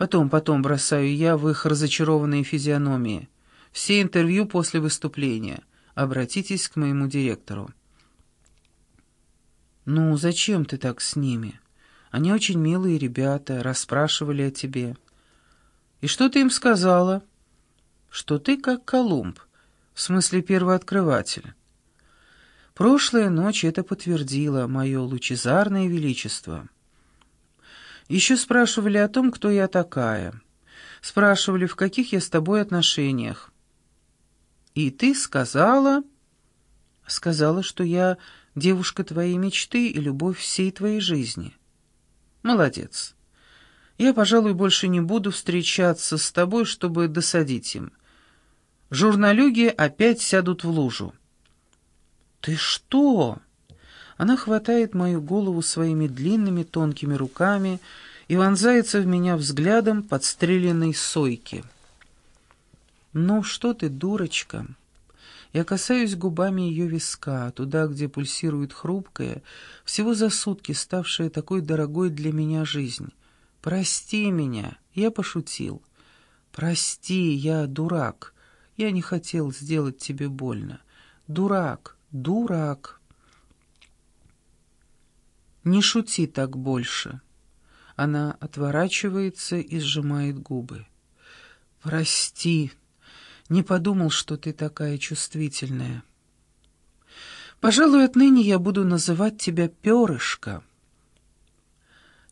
Потом, потом бросаю я в их разочарованные физиономии. Все интервью после выступления. Обратитесь к моему директору. «Ну, зачем ты так с ними? Они очень милые ребята, расспрашивали о тебе». «И что ты им сказала?» «Что ты как Колумб, в смысле первооткрыватель». Прошлая ночь это подтвердила мое лучезарное величество. Еще спрашивали о том, кто я такая. Спрашивали, в каких я с тобой отношениях. И ты сказала... Сказала, что я девушка твоей мечты и любовь всей твоей жизни. Молодец. Я, пожалуй, больше не буду встречаться с тобой, чтобы досадить им. Журналюги опять сядут в лужу. «Ты что?» Она хватает мою голову своими длинными тонкими руками и вонзается в меня взглядом подстреленной сойки. «Ну что ты, дурочка?» Я касаюсь губами ее виска, туда, где пульсирует хрупкая, всего за сутки ставшая такой дорогой для меня жизнь. «Прости меня, я пошутил. Прости, я дурак. Я не хотел сделать тебе больно. Дурак, дурак». «Не шути так больше». Она отворачивается и сжимает губы. «Прости, не подумал, что ты такая чувствительная. Пожалуй, отныне я буду называть тебя Перышко».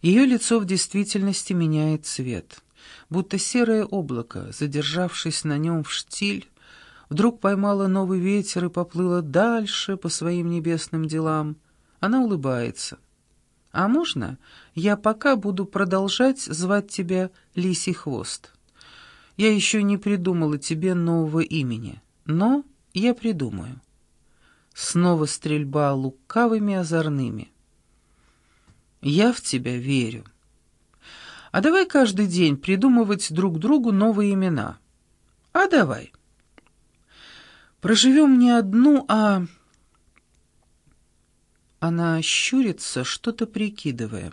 Ее лицо в действительности меняет цвет, будто серое облако, задержавшись на нем в штиль, вдруг поймало новый ветер и поплыло дальше по своим небесным делам. Она улыбается. А можно я пока буду продолжать звать тебя Лисий Хвост? Я еще не придумала тебе нового имени, но я придумаю. Снова стрельба лукавыми озорными. Я в тебя верю. А давай каждый день придумывать друг другу новые имена. А давай. Проживем не одну, а она щурится, что-то прикидывая.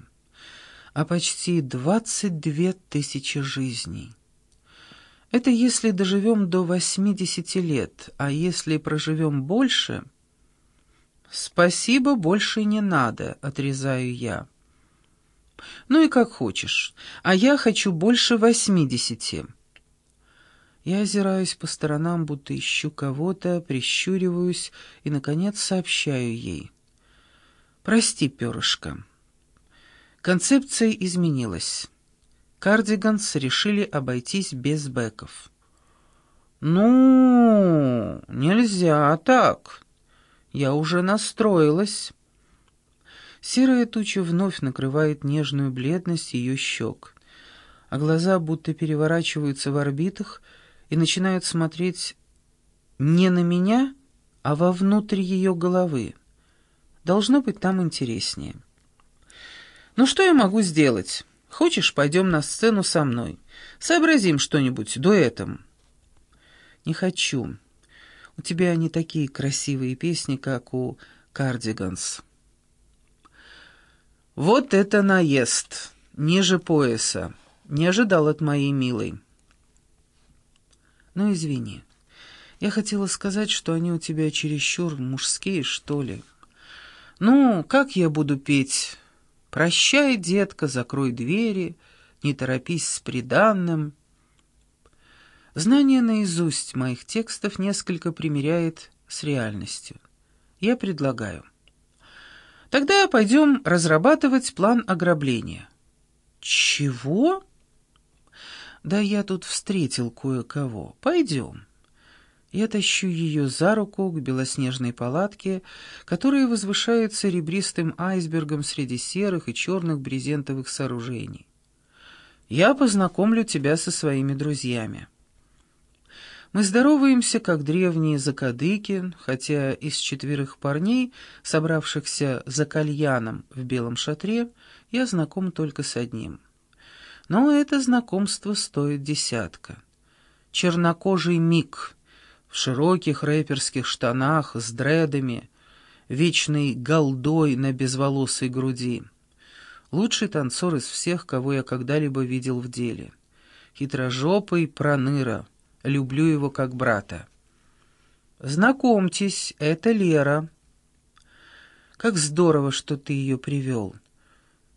А почти двадцать две тысячи жизней. Это если доживем до восьмидесяти лет, а если проживем больше... «Спасибо, больше не надо», — отрезаю я. «Ну и как хочешь, а я хочу больше восьмидесяти». Я озираюсь по сторонам, будто ищу кого-то, прищуриваюсь и, наконец, сообщаю ей. Прости, перышко. Концепция изменилась. Кардиганс решили обойтись без бэков. «Ну, нельзя так. Я уже настроилась». Серая туча вновь накрывает нежную бледность ее щек, а глаза будто переворачиваются в орбитах и начинают смотреть не на меня, а вовнутрь ее головы. Должно быть там интереснее. Ну что я могу сделать? Хочешь, пойдем на сцену со мной? Сообразим что-нибудь дуэтом. Не хочу. У тебя не такие красивые песни, как у Кардиганс. Вот это наезд, ниже пояса. Не ожидал от моей милой. Ну, извини. Я хотела сказать, что они у тебя чересчур мужские, что ли. «Ну, как я буду петь? Прощай, детка, закрой двери, не торопись с приданным». Знание наизусть моих текстов несколько примеряет с реальностью. Я предлагаю. Тогда пойдем разрабатывать план ограбления. Чего? Да я тут встретил кое-кого. Пойдем. Я тащу ее за руку к белоснежной палатке, которая возвышается ребристым айсбергом среди серых и черных брезентовых сооружений. Я познакомлю тебя со своими друзьями. Мы здороваемся, как древние закадыки, хотя из четверых парней, собравшихся за кальяном в белом шатре, я знаком только с одним. Но это знакомство стоит десятка. Чернокожий Мик — в широких рэперских штанах с дредами, вечной голдой на безволосой груди. Лучший танцор из всех, кого я когда-либо видел в деле. хитрожопый проныра. Люблю его как брата. Знакомьтесь, это Лера. Как здорово, что ты ее привел.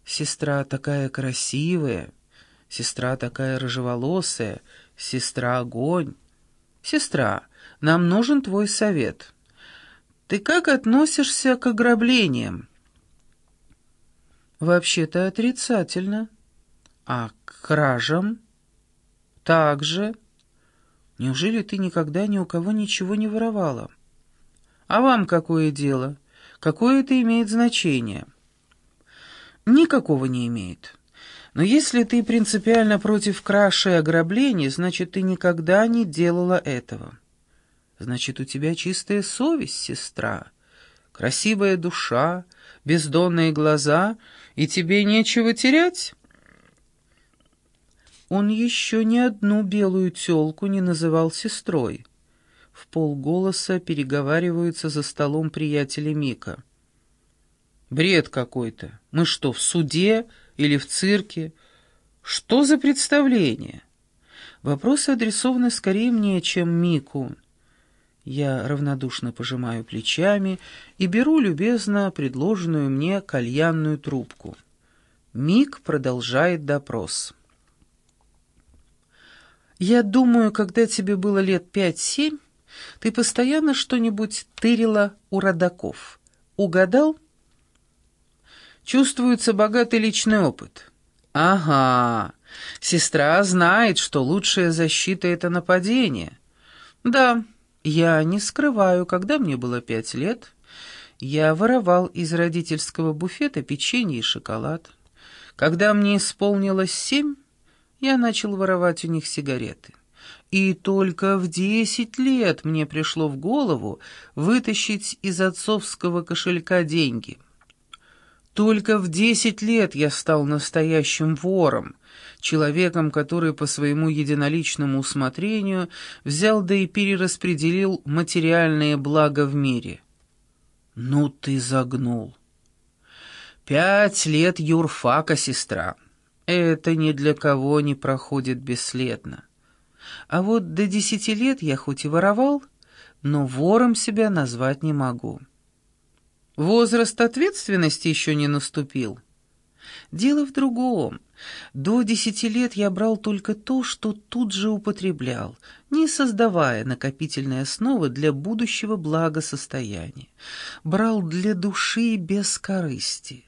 Сестра такая красивая, сестра такая рыжеволосая, сестра огонь. Сестра, нам нужен твой совет. Ты как относишься к ограблениям? Вообще-то отрицательно. А к кражам? Также. Неужели ты никогда ни у кого ничего не воровала? А вам какое дело? Какое это имеет значение? Никакого не имеет. Но если ты принципиально против краши и ограблений, значит, ты никогда не делала этого. Значит, у тебя чистая совесть, сестра, красивая душа, бездонные глаза, и тебе нечего терять? Он еще ни одну белую тёлку не называл сестрой. В полголоса переговариваются за столом приятели Мика. «Бред какой-то. Мы что, в суде или в цирке? Что за представление?» Вопросы адресованы скорее мне, чем Мику. Я равнодушно пожимаю плечами и беру любезно предложенную мне кальянную трубку. Мик продолжает допрос. Я думаю, когда тебе было лет пять-семь, ты постоянно что-нибудь тырила у родаков. Угадал? Чувствуется богатый личный опыт. Ага, сестра знает, что лучшая защита — это нападение. Да, я не скрываю, когда мне было пять лет, я воровал из родительского буфета печенье и шоколад. Когда мне исполнилось семь, я начал воровать у них сигареты. И только в десять лет мне пришло в голову вытащить из отцовского кошелька деньги. Только в десять лет я стал настоящим вором, человеком, который по своему единоличному усмотрению взял да и перераспределил материальные блага в мире. Ну ты загнул. Пять лет юрфака, сестра. Это ни для кого не проходит бесследно. А вот до десяти лет я хоть и воровал, но вором себя назвать не могу. Возраст ответственности еще не наступил. Дело в другом. До десяти лет я брал только то, что тут же употреблял, не создавая накопительной основы для будущего благосостояния. Брал для души без корысти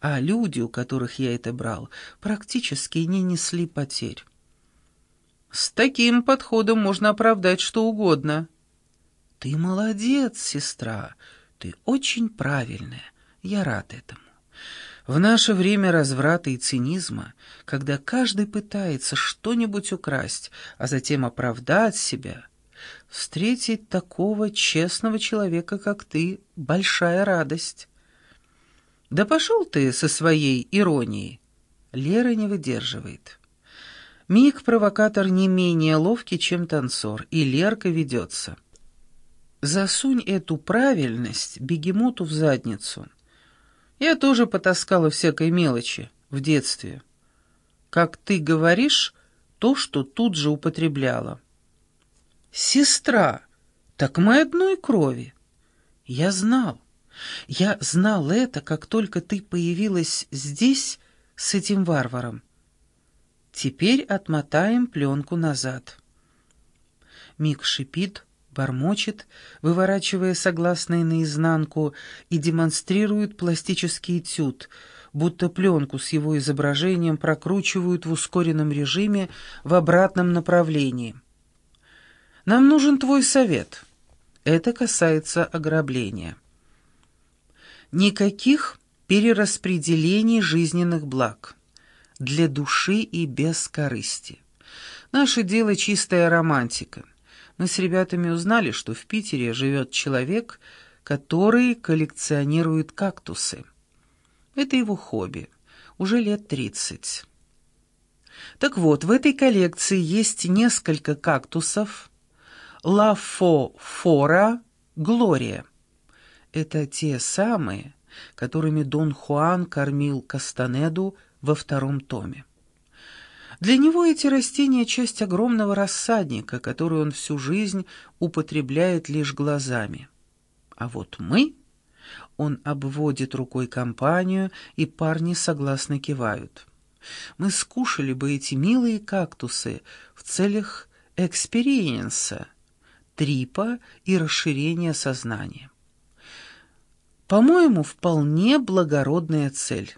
а люди, у которых я это брал, практически не несли потерь. С таким подходом можно оправдать что угодно. Ты молодец, сестра, ты очень правильная, я рад этому. В наше время разврата и цинизма, когда каждый пытается что-нибудь украсть, а затем оправдать себя, встретить такого честного человека, как ты, большая радость. «Да пошел ты со своей иронией!» Лера не выдерживает. Миг-провокатор не менее ловкий, чем танцор, и Лерка ведется. Засунь эту правильность бегемоту в задницу. Я тоже потаскала всякой мелочи в детстве. Как ты говоришь, то, что тут же употребляла. Сестра, так мы одной крови. Я знал. Я знал это, как только ты появилась здесь с этим варваром. Теперь отмотаем пленку назад. Мик шипит, бормочет, выворачивая согласные наизнанку, и демонстрирует пластический этюд, будто пленку с его изображением прокручивают в ускоренном режиме в обратном направлении. «Нам нужен твой совет. Это касается ограбления». Никаких перераспределений жизненных благ. Для души и без корысти. Наше дело чистая романтика. Мы с ребятами узнали, что в Питере живет человек, который коллекционирует кактусы. Это его хобби. Уже лет тридцать. Так вот, в этой коллекции есть несколько кактусов Лафофора Глория. Это те самые, которыми Дон Хуан кормил Кастанеду во втором томе. Для него эти растения — часть огромного рассадника, который он всю жизнь употребляет лишь глазами. А вот мы... Он обводит рукой компанию, и парни согласно кивают. Мы скушали бы эти милые кактусы в целях экспериенса, трипа и расширения сознания. По-моему, вполне благородная цель.